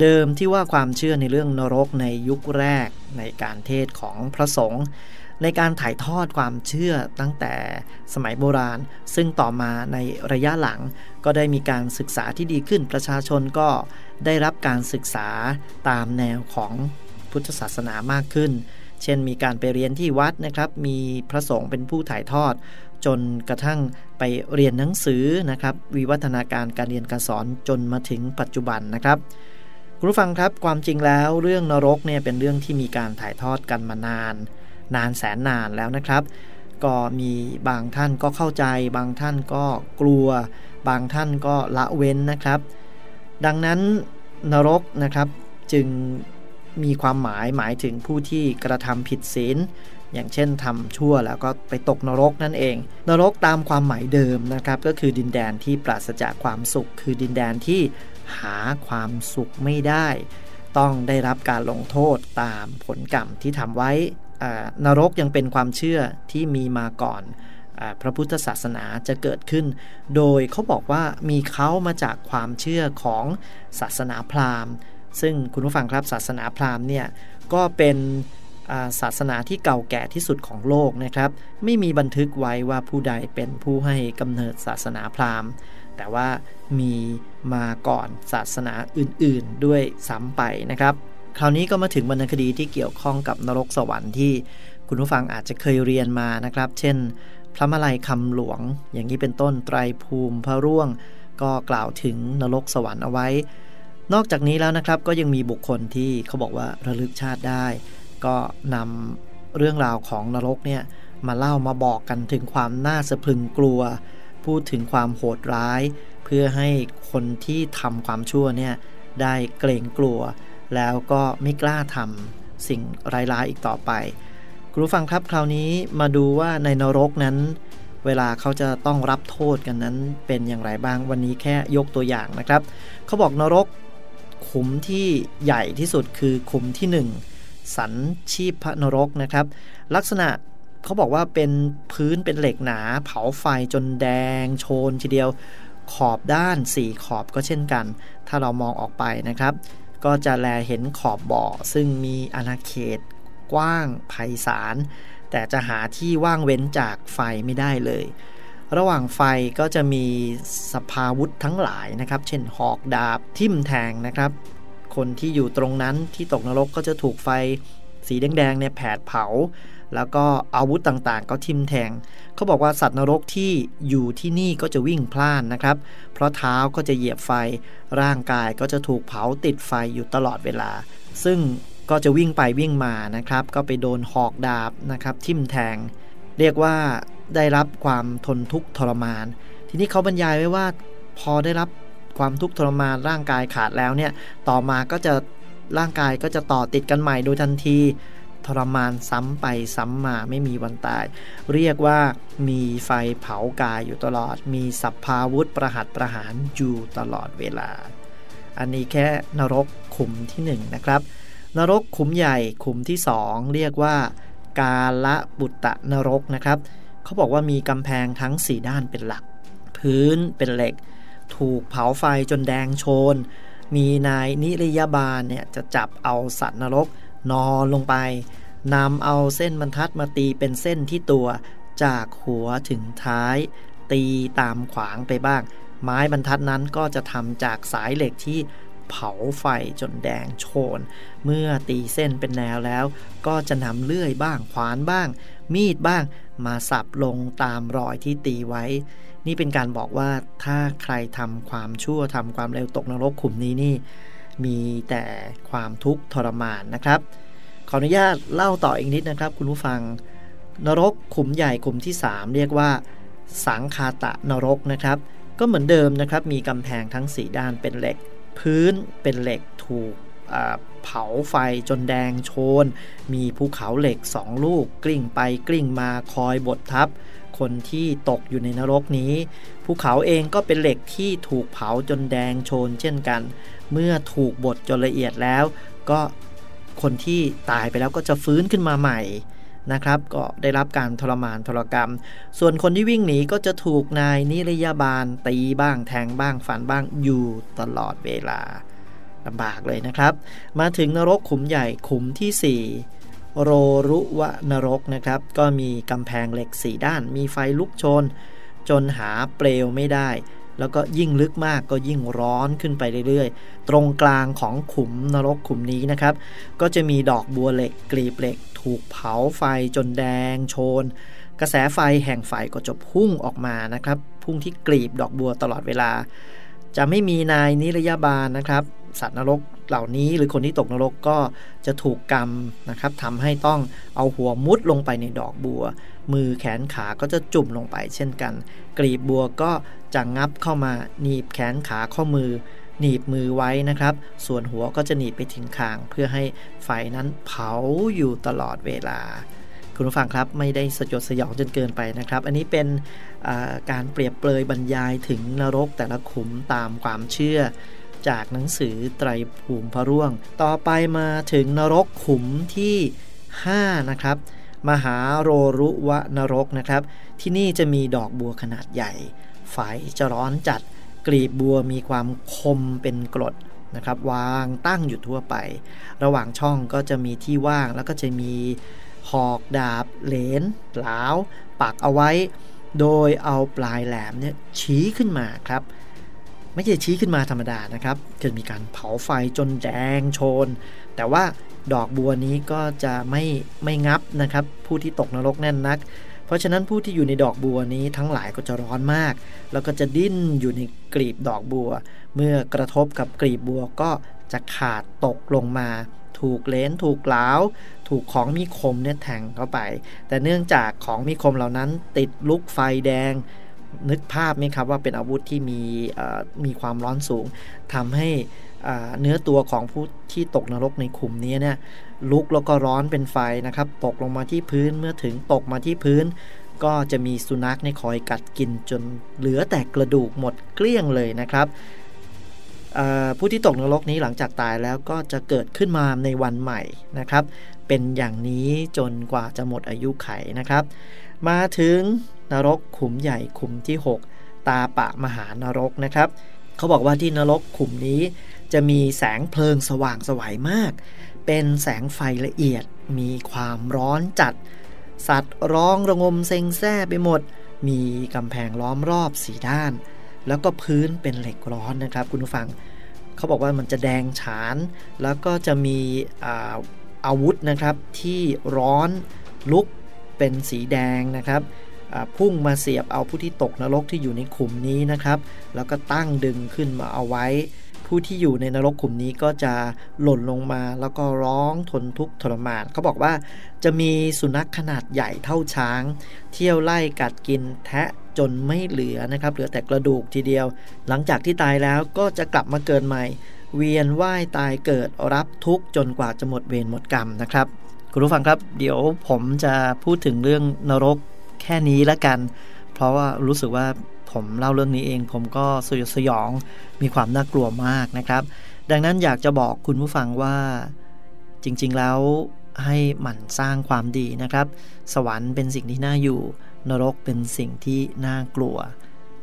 เดิมที่ว่าความเชื่อในเรื่องนรกในยุคแรกในการเทศของพระสงฆ์ในการถ่ายทอดความเชื่อตั้งแต่สมัยโบราณ ซึ่งต่อมาในระยะหลังก็ได้มีการศึกษาที่ดีขึ้นประชาชนก็ได้รับการศึกษาตามแนวของพุทธศาสนามากขึ้น เช่นมีการไปเรียนที่วัดนะครับ มีพระสงฆ์เป็นผู้ถ่ายทอด จนกระทั่ง ไปเรียนหนังสือนะครับ วิวัฒนาการการเรียนการสอนจนมาถึงปัจจุบันนะครับคุณผู้ฟังครับความจริงแล้วเรื่องนรกเนี่ยเป็นเรื่องที่มีการถ่ายทอดกันมานาน นานแสนนานแล้วนะครับ ก็มีบางท่านก็เข้าใจ บางท่านก็กลัว บางท่านก็ละเว้นนะครับ ดังนั้นนรกนะครับจึง มีความหมายหมายถึงผู้ที่กระทำผิดศีล อย่างเช่นทำชั่วแล้วก็ไปตกนรกนั่นเอง นรกตามความหมายเดิมนะครับ ก็คือดินแดนที่ปราศจากความสุข คือดินแดนที่หาความสุขไม่ได้ ต้องได้รับการลงโทษตามผลกรรมที่ทำไว้นรกยังเป็นความเชื่อที่มีมาก่อนพระพุทธศาสนาจะเกิดขึ้น โดยเขาบอกว่ามีเขามาจากความเชื่อของศาสนาพราหมณ์ ซึ่งคุณผู้ฟังครับศาสนาพราหมณ์เนี่ยก็เป็นศาสนาที่เก่าแก่ที่สุดของโลกนะครับ ไม่มีบันทึกไว้ว่าผู้ใดเป็นผู้ให้กำเนิดศาสนาพราหมณ์ แต่ว่ามีมาก่อนศาสนาอื่นๆด้วยซ้ำไปนะครับ คราวนี้ก็มาถึงวรรณคดีที่เกี่ยวข้องกับนรกสวรรค์ที่คุณผู้ฟังอาจจะเคยเรียนมานะครับ เช่น พระมาลัยคำหลวง อย่างนี้เป็นต้นไตรภูมิพระร่วง ก็กล่าวถึงนรกสวรรค์เอาไว้ นอกจากนี้แล้วนะครับก็ยังมีบุคคลที่เขาบอกว่าระลึกชาติได้ ก็นำเรื่องราวของนรกเนี่ยมาเล่ามาบอกกันถึงความน่าสะพรึงกลัว พูดถึงความโหดร้าย เพื่อให้คนที่ทำความชั่วเนี่ยได้เกรงกลัว แล้วก็ไม่กล้าทำสิ่งร้ายๆอีกต่อไปครูฟังครับคราวนี้มาดูว่าในนรกนั้น เวลาเขาจะต้องรับโทษกันนั้นเป็นอย่างไรบ้างวันนี้แค่ยกตัวอย่างนะครับ เขาบอกนรก ขุมที่ใหญ่ที่สุดคือขุมที่ 1 สันชีพนรกนะครับ ลักษณะเขาบอกว่าเป็นพื้นเป็นเหล็กหนา เผาไฟจนแดง โชนทีเดียวขอบด้าน 4 ขอบก็เช่นกัน ถ้าเรามองออกไปนะครับ ก็จะแลเห็นขอบบ่อ ซึ่งมีอาณาเขต กว้างไพศาลแต่จะหาที่ว่างเว้นจากไฟไม่ได้เลย ระหว่างไฟก็จะมีสภาวุธทั้งหลายนะครับ เช่นหอกดาบทิ่มแทงนะครับ คนที่อยู่ตรงนั้นที่ตกนรกก็จะถูกไฟสีแดงๆเนี่ยแผดเผา แล้วก็อาวุธต่างๆ ก็ทิ่มแทง เขาบอกว่าสัตว์นรกที่อยู่ที่นี่ก็จะวิ่งพล่านนะครับ เพราะเท้าก็จะเหยียบไฟ ร่างกายก็จะถูกเผาติดไฟอยู่ตลอดเวลา ซึ่งก็จะวิ่งไปวิ่งมานะครับ ก็ไปโดนหอกดาบนะครับ ทิ่มแทง เรียกว่าได้รับความทนทุกข์ทรมาน ทีนี้เขาบรรยายไว้ว่าพอได้รับความทุกข์ทรมานร่างกายขาดแล้วเนี่ยต่อมาก็จะร่างกายก็จะต่อติดกันใหม่โดยทันทีทรมานซ้ำไปซ้ำมาไม่มีวันตาย เรียกว่ามีไฟเผากายอยู่ตลอด มีสัพพาวุธประหัตประหารอยู่ตลอดเวลา อันนี้แค่นรกขุมที่1นนะครับ นรกขุมใหญ่ขุมที่ 2 เรียกว่า กาละบุตะนรกนะครับ เขาบอกว่ามีกำแพงทั้ง 4 ด้านเป็นหลัก พื้นเป็นเหล็ก ถูกเผาไฟจนแดงโชน มีนายนิรยาบาลเนี่ยจะจับเอาสัตว์นรก นอนลงไปนำเอาเส้นบรรทัดมาตีเป็นเส้นที่ตัวจากหัวถึงท้าย ตีตามขวางไปบ้าง ไม้บรรทัดนั้นก็จะทำจากสายเหล็กที่ เผาไฟจนแดงโชน เมื่อตีเส้นเป็นแนวแล้ว ก็จะนำเลื่อยบ้างขวานบ้าง มีดบ้าง มาสับลงตามรอยที่ตีไว้ นี่เป็นการบอกว่าถ้าใครทำความชั่วทำความเร็วตกนรกขุมนี้นี่ มีแต่ความทุกข์ทรมานนะครับ ขออนุญาตเล่าต่ออีกนิดนะครับ คุณผู้ฟัง นรกขุมใหญ่ขุมที่ 3 เรียกว่า สังคาตะนรกนะครับก็เหมือนเดิมนะครับ มีกำแพงทั้ง 4 ด้านเป็นเหล็ก พื้นเป็นเหล็กถูกเผาไฟจนแดงโชน มีภูเขาเหล็กสองลูกกลิ้งไปกลิ้งมาคอยบดทับ คนที่ตกอยู่ในนรกนี้ ภูเขาเองก็เป็นเหล็กที่ถูกเผาจนแดงโชนเช่นกัน เมื่อถูกบดจนละเอียดแล้ว ก็คนที่ตายไปแล้วก็จะฟื้นขึ้นมาใหม่ นะครับ ก็ได้รับการทรมานทรกรรม ส่วนคนที่วิ่งหนีก็จะถูกนายนิรยาบาลตีบ้างแทงบ้างฟันบ้างอยู่ตลอดเวลาลำบากเลยนะครับ มาถึงนรกขุมใหญ่ขุมที่ 4โรรุวนรกนะครับ ก็มีกำแพงเหล็กสีด้าน มีไฟลุกโชน จนหาเปลวไม่ได้ แล้วก็ยิ่งลึกมากก็ยิ่งร้อนขึ้นไปเรื่อยๆ ตรงกลางของขุมนรกขุมนี้นะครับ ก็จะมีดอกบัวเหล็กกลีบเหล็ก ถูกเผาไฟจนแดงโชน กระแสไฟแห่งไฟก็จะพุ่งออกมานะครับ พุ่งที่กลีบดอกบัวตลอดเวลา จะไม่มีนายนิรยาบาลนะครับ สัตว์นรกเหล่านี้หรือคนที่ตกนรกก็จะถูกกรรมนะครับทำให้ต้องเอาหัวมุดลงไปในดอกบัว มือแขนขาก็จะจุ่มลงไปเช่นกัน กลีบบัวก็จะงับเข้ามาหนีบแขนขาข้อมือ หนีบมือไว้นะครับ ส่วนหัวก็จะหนีบไปถึงคาง เพื่อให้ไฟนั้นเผาอยู่ตลอดเวลา คุณผู้ฟังครับไม่ได้สยดสยองจนเกินไปนะครับ อันนี้เป็นการเปรียบเปรยบรรยายถึงนรกแต่ละขุมตามความเชื่อจากหนังสือไตรภูมิพระร่วง ต่อไปมาถึงนรกขุมที่ 5 นะครับ มหาโรรุวนรกนะครับ ที่นี่จะมีดอกบัวขนาดใหญ่ ไฟจะร้อนจัด กลีบบัวมีความคมเป็นกรดนะครับ วางตั้งอยู่ทั่วไป ระหว่างช่องก็จะมีที่ว่างแล้วก็จะมีหอกดาบเหลนหลาวปักเอาไว้ โดยเอาปลายแหลมเนี่ยชี้ขึ้นมาครับ ไม่ใช่ชี้ขึ้นมาธรรมดานะครับจะมีการเผาไฟจนแดงโชน แต่ว่าดอกบัวนี้ก็จะไม่ไม่งับนะครับ ผู้ที่ตกนรกแน่นนัก เพราะฉะนั้นผู้ที่อยู่ในดอกบัวนี้ทั้งหลายก็จะร้อนมาก แล้วก็จะดิ้นอยู่ในกลีบดอกบัว เมื่อกระทบกับกลีบบัวก็จะขาดตกลงมา ถูกเลนถูกหลาวถูกของมีคมเนี่ยแทงเข้าไป แต่เนื่องจากของมีคมเหล่านั้นติดลุกไฟแดง นึกภาพไหมครับว่าเป็นอาวุธที่มีมีความร้อนสูงทำให้ เนื้อตัวของผู้ที่ตกนรกในขุมนี้เนี่ยลุกแล้วก็ร้อนเป็นไฟนะครับ ตกลงมาที่พื้นเมื่อถึงตกมาที่พื้น ก็จะมีสุนัขในคอยกัดกินจนเหลือแต่กระดูกหมดเกลี้ยงเลยนะครับผู้ที่ตกนรกนี้หลังจากตายแล้วก็จะเกิดขึ้นมาในวันใหม่นะครับ เป็นอย่างนี้จนกว่าจะหมดอายุไขนะครับ มาถึงนรกขุมใหญ่ขุมที่ 6 ตาปะมหานรกนะครับ เขาบอกว่าที่นรกขุมนี้ จะมีแสงเพลิงสว่างสวยมาก เป็นแสงไฟละเอียด มีความร้อนจัด สัตว์ร้องระงมเซ็งแซ่ไปหมด มีกำแพงล้อมรอบสีด้าน แล้วก็พื้นเป็นเหล็กร้อนนะครับ คุณผู้ฟัง เขาบอกว่ามันจะแดงฉาน แล้วก็จะมีอาอาวุธนะครับที่ร้อนลุกเป็นสีแดงนะครับพุ่งมาเสียบเอาผู้ที่ตกนรกที่อยู่ในขุมนี้นะครับ แล้วก็ตั้งดึงขึ้นมาเอาไว้ ผู้ที่อยู่ในนรกขุมนี้ก็จะหล่นลงมาแล้วก็ร้องทนทุกข์ทรมานเขาบอกว่าจะมีสุนัขขนาดใหญ่เท่าช้าง เที่ยวไล่กัดกินแทะจนไม่เหลือนะครับเหลือแต่กระดูกทีเดียว หลังจากที่ตายแล้วก็จะกลับมาเกิดใหม่ เวียนว่ายตายเกิดรับทุกข์จนกว่าจะหมดเวรหมดกรรมนะครับคุณผู้ฟังครับ เดี๋ยวผมจะพูดถึงเรื่องนรกแค่นี้ละกัน เพราะว่ารู้สึกว่า ผมเล่าเรื่องนี้เอง ผมก็สยดสยองมีความน่ากลัวมากนะครับ ดังนั้นอยากจะบอกคุณผู้ฟังว่าจริง ๆ แล้วให้หมั่นสร้างความดีนะครับ สวรรค์เป็นสิ่งที่น่าอยู่ นรกเป็นสิ่งที่น่ากลัว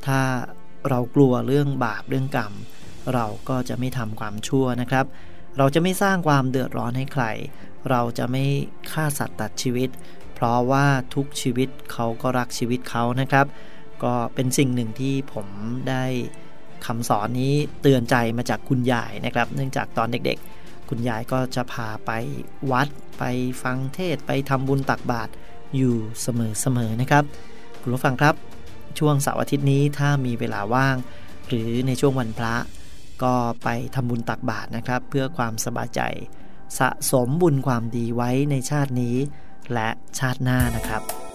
ถ้าเรากลัวเรื่องบาปเรื่องกรรม เราก็จะไม่ทำความชั่วนะครับ เราจะไม่สร้างความเดือดร้อนให้ใคร เราจะไม่ฆ่าสัตว์ตัดชีวิต เพราะว่าทุกชีวิตเขาก็รักชีวิตเขานะครับ ก็เป็นสิ่งหนึ่งที่ผมได้คำสอนนี้เตือนใจมาจากคุณยายนะครับ เนื่องจากตอนเด็กๆ คุณยายก็จะพาไปวัดไปฟังเทศไปทำบุญตักบาตรอยู่เสมอๆนะครับ คุณผู้ฟังครับ ช่วงเสาร์อาทิตย์นี้ถ้ามีเวลาว่าง หรือในช่วงวันพระ ก็ไปทำบุญตักบาตรนะครับ เพื่อความสบายใจ สะสมบุญความดีไว้ในชาตินี้ และชาติหน้านะครับ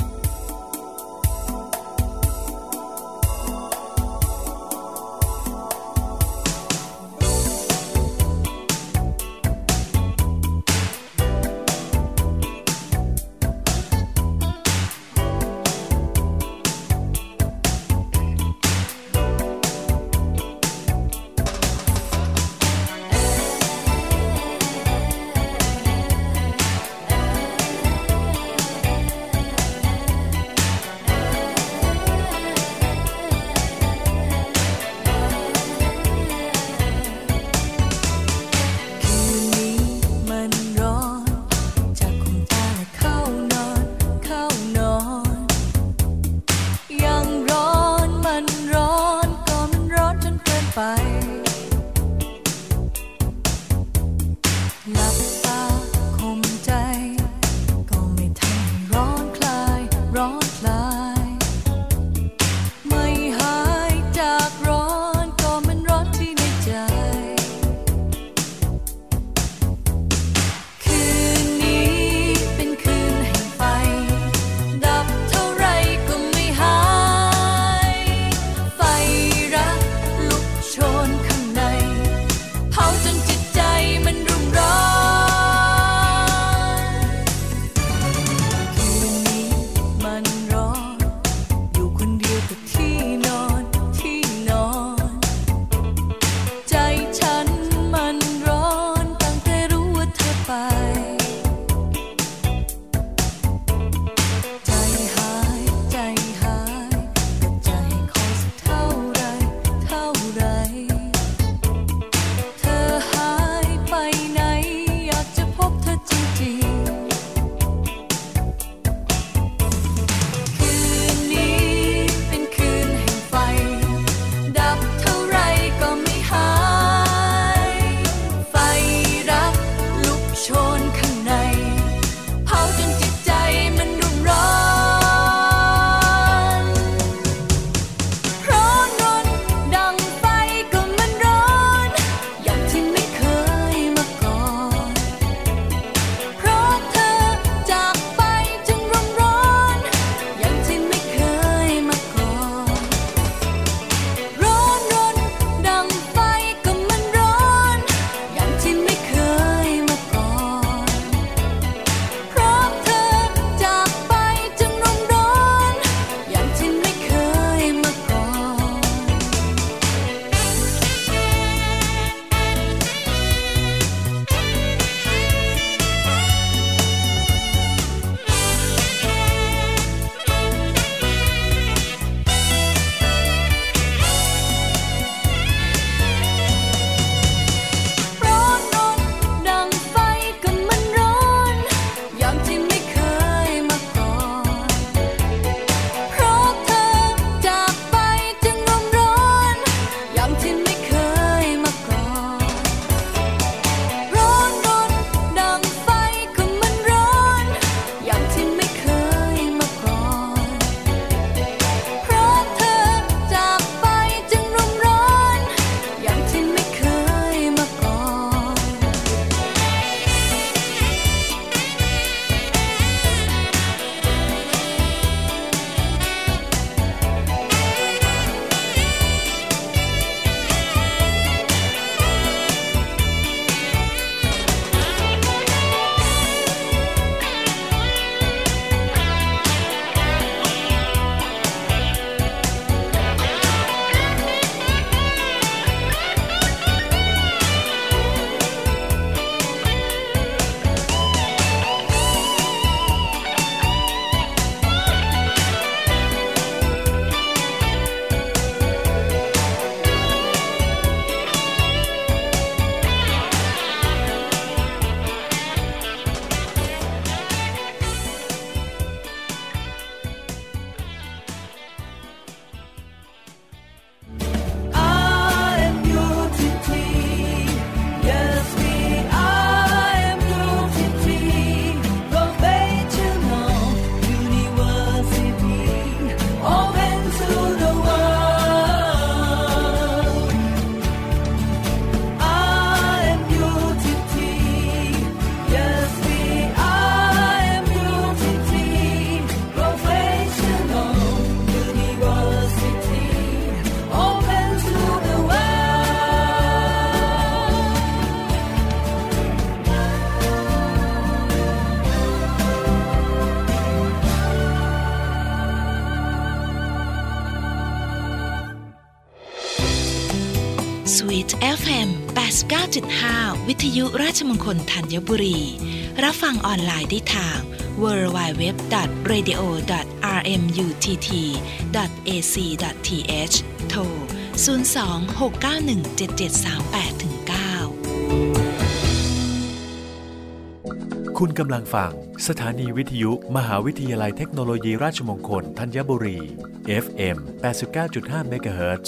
วิทยุราชมงคลธัญบุรี รับฟังออนไลน์ได้ทาง www.radio.rmutt.ac.th โทร 02-691-7738-9 คุณกำลังฟัง สถานีวิทยุมหาวิทยาลัยเทคโนโลยีราชมงคลธัญบุรี FM 89.5 MHz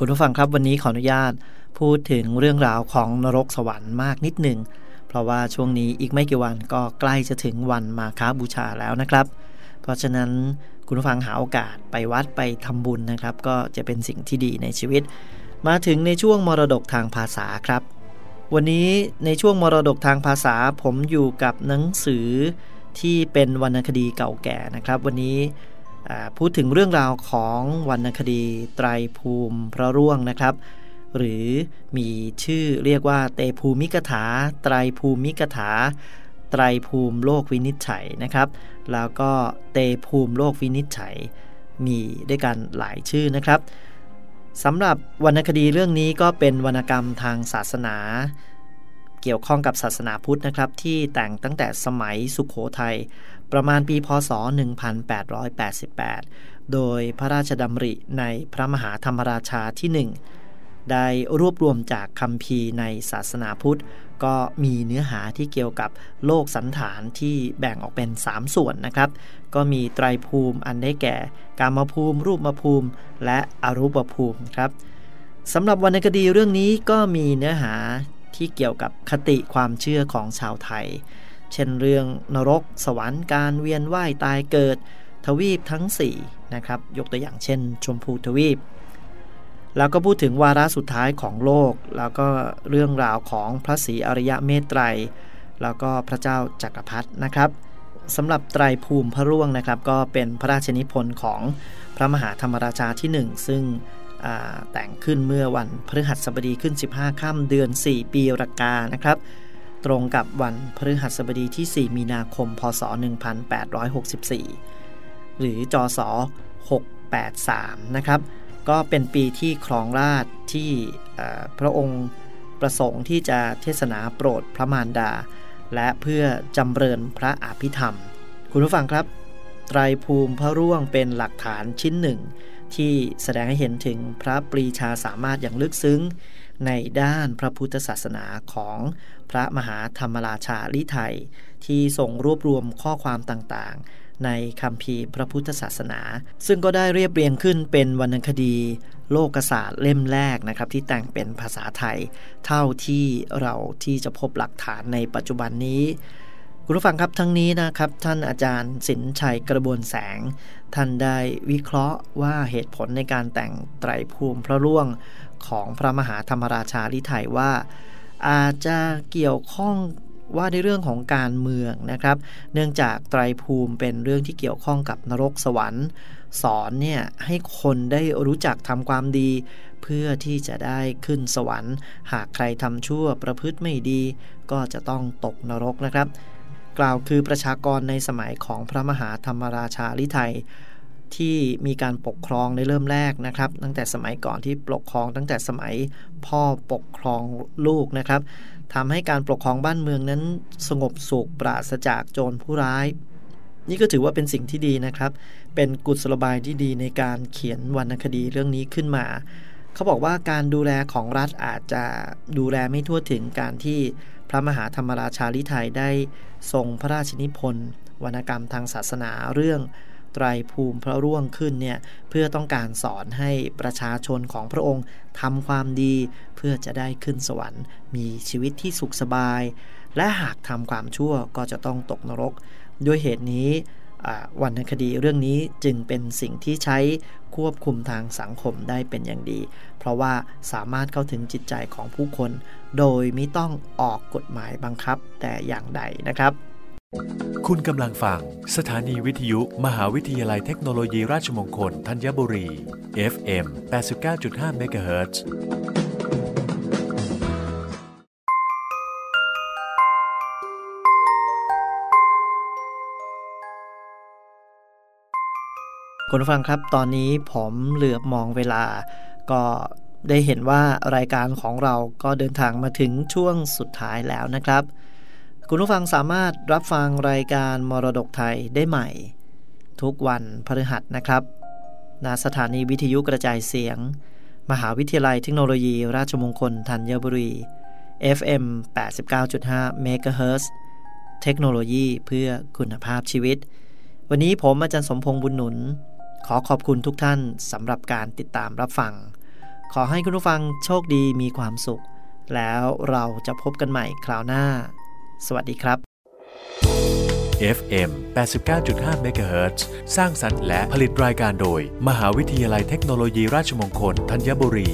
คุณผู้ฟังครับวันนี้ขออนุญาตพูดถึงเรื่องราวของนรกสวรรค์มากนิดหนึ่ง เพราะว่าช่วงนี้อีกไม่กี่วันก็ใกล้จะถึงวันมาค้าบูชาแล้วนะครับ เพราะฉะนั้นคุณผู้ฟังหาโอกาสไปวัดไปทำบุญนะครับ ก็จะเป็นสิ่งที่ดีในชีวิต มาถึงในช่วงมรดกทางภาษาครับ วันนี้ในช่วงมรดกทางภาษาผมอยู่กับหนังสือที่เป็นวรรณคดีเก่าแก่นะครับ วันนี้ พูดถึงเรื่องราวของวรรณคดีไตรภูมิพระร่วงนะครับ หรือมีชื่อเรียกว่าเตภูมิกถา ไตรภูมิกถา ไตรภูมิโลกวินิจฉัยนะครับ แล้วก็เตภูมิโลกวินิจฉัย มีด้วยกันหลายชื่อนะครับสำหรับวรรณคดีเรื่องนี้ก็เป็นวรรณกรรมทางศาสนา เกี่ยวข้องกับศาสนาพุทธนะครับ ที่แต่งตั้งแต่สมัยสุขโขทัย ประมาณปีพศ 1888 โดยพระราชดำริในพระมหาธรรมราชาที่1ได้รวบรวมจากคำพีในศาสนาพุทธ ก็มีเนื้อหาที่เกี่ยวกับโลกสันฐานที่แบ่งออกเป็น 3 ส่วนนะครับ ก็มีไตรภูมิอันได้แก่ กามภูมิ รูปภูมิ และอรูปภูมิครับสำหรับวรรณคดีเรื่องนี้ก็มีเนื้อหาที่เกี่ยวกับคติความเชื่อของชาวไทย เช่นเรื่องนรก สวรรค์การเวียนว่ายตายเกิด ทวีปทั้ง4นะครับยกตัวอย่างเช่น ชมพูทวีป แล้วก็พูดถึงวาระสุดท้ายของโลก แล้วก็เรื่องราวของพระศรีอริยะเมตไตร แล้วก็พระเจ้าจักรพรรดินะครับสำหรับไตรภูมิพระร่วงนะครับ ก็เป็นพระราชนิพนธ์ของพระมหาธรรมราชาที่ 1 ซึ่งแต่งขึ้นเมื่อวันพฤหัสบดีขึ้น 15 ค่ำเดือน 4 ปีรากานะครับ ตรงกับวันพฤหัสบดีที่ 4 มีนาคม พศ 1864 หรือจศ683 นะครับ ก็เป็นปีที่ครองราชที่พระองค์ประสงค์ที่จะเทศนาโปรดพระมารดา และเพื่อจำเริญพระอภิธรรม คุณผู้ฟังครับ ไตรภูมิพระร่วงเป็นหลักฐานชิ้นหนึ่ง ที่แสดงให้เห็นถึงพระปรีชาสามารถอย่างลึกซึ้ง ในด้านพระพุทธศาสนาของพระมหาธรรมราชาลิไทย ที่ส่งรวบรวมข้อความต่างๆ ในคำพีพระพุทธศาสนา ซึ่งก็ได้เรียบเรียงขึ้นเป็นวรรณคดี โลกศาสตร์เล่มแรกนะครับที่แต่งเป็นภาษาไทย เท่าที่เราที่จะพบหลักฐานในปัจจุบันนี้คุณผู้ฟังครับทั้งนี้นะครับท่านอาจารย์สินชัยกระบวนแสง ท่านได้วิเคราะห์ว่าเหตุผลในการแต่งไตรภูมิพระร่วงของพระมหาธรรมราชาลิไทยว่า อาจจะเกี่ยวข้องว่าในเรื่องของการเมืองนะครับ เนื่องจากไตรภูมิเป็นเรื่องที่เกี่ยวข้องกับนรกสวรรค์ สอนเนี่ยให้คนได้รู้จักทำความดี เพื่อที่จะได้ขึ้นสวรรค์ หากใครทำชั่วประพฤติไม่ดี ก็จะต้องตกนรกนะครับ กล่าวคือประชากรในสมัยของพระมหาธรรมราชาลิไทยที่มีการปกครองในเริ่มแรกนะครับ ตั้งแต่สมัยก่อนที่ปกครองตั้งแต่สมัยพ่อปกครองลูกนะครับทำให้การปกครองบ้านเมืองนั้นสงบสุขปราศจากโจรผู้ร้าย นี่ก็ถือว่าเป็นสิ่งที่ดีนะครับ เป็นกุศลบายที่ดีในการเขียนวรรณคดีเรื่องนี้ขึ้นมา เขาบอกว่าการดูแลของรัฐอาจจะดูแลไม่ทั่วถึงการที่ พระมหาธรรมราชาลิไทยได้ทรงพระราชนิพนธ์วรรณกรรมทางศาสนาเรื่องไตรภูมิพระร่วงขึ้นเนี่ยเพื่อต้องการสอนให้ประชาชนของพระองค์ทำความดี เพื่อจะได้ขึ้นสวรรค์ มีชีวิตที่สุขสบาย และหากทำความชั่วก็จะต้องตกนรก ด้วยเหตุนี้วรรณคดีเรื่องนี้จึงเป็นสิ่งที่ใช้ ควบคุมทางสังคมได้เป็นอย่างดี เพราะว่าสามารถเข้าถึงจิตใจของผู้คน โดยไม่ต้องออกกฎหมายบังคับแต่อย่างใดนะครับ คุณกำลังฟัง สถานีวิทยุ มหาวิทยาลัยเทคโนโลยีราชมงคล ธัญบุรี FM 89.5 MHz คุณผู้ฟังครับตอนนี้ผมเหลือบมองเวลา ก็ได้เห็นว่ารายการของเราก็เดินทางมาถึงช่วงสุดท้ายแล้วนะครับ คุณผู้ฟังสามารถรับฟังรายการมรดกไทยได้ใหม่ ทุกวันพฤหัสนะครับณสถานีวิทยุกระจายเสียง มหาวิทยาลัยเทคโนโลยี ราชมงคลธัญบุรี FM 89.5 MHz เทคโนโลยีเพื่อคุณภาพชีวิต วันนี้ผมอาจารย์สมพงษ์บุญหนุน ขอขอบคุณทุกท่านสำหรับการติดตามรับฟัง ขอให้คุณผู้ฟังโชคดีมีความสุข แล้วเราจะพบกันใหม่คราวหน้า สวัสดีครับ FM 89.5 MHz สร้างสรรค์และผลิตรายการโดย มหาวิทยาลัยเทคโนโลยีราชมงคลธัญบุรี